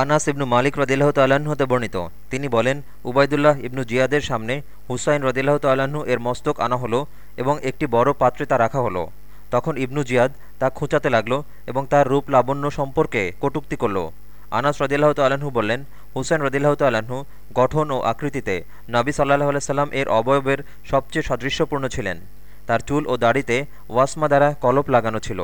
আনাস ইবনু মালিক রদিল্লাহ তাল্লাহ্ন হতে বর্ণিত। তিনি বলেন, উবায়দুল্লাহ ইবনু জিয়াদের সামনে হুসাইন রদিল্লাহ তাল্লাহ্ন এর মস্তক আনা হলো এবং একটি বড় পাত্রে তা রাখা হলো। তখন ইবনু জিয়াদ তা খুঁচাতে লাগল এবং তার রূপ লাবণ্য সম্পর্কে কটুক্তি করল। আনাস রদিল্লাহ তাল্লাহ্ন বললেন, হুসাইন রদিল্লাহ তাল্লাহ্ন গঠন ও আকৃতিতে নাবি সাল্লাহ আলাইসাল্লাম এর অবয়বের সবচেয়ে সদৃশ্যপূর্ণ ছিলেন। তার চুল ও দাড়িতে ওয়াসমা দ্বারা কলপ লাগানো ছিল।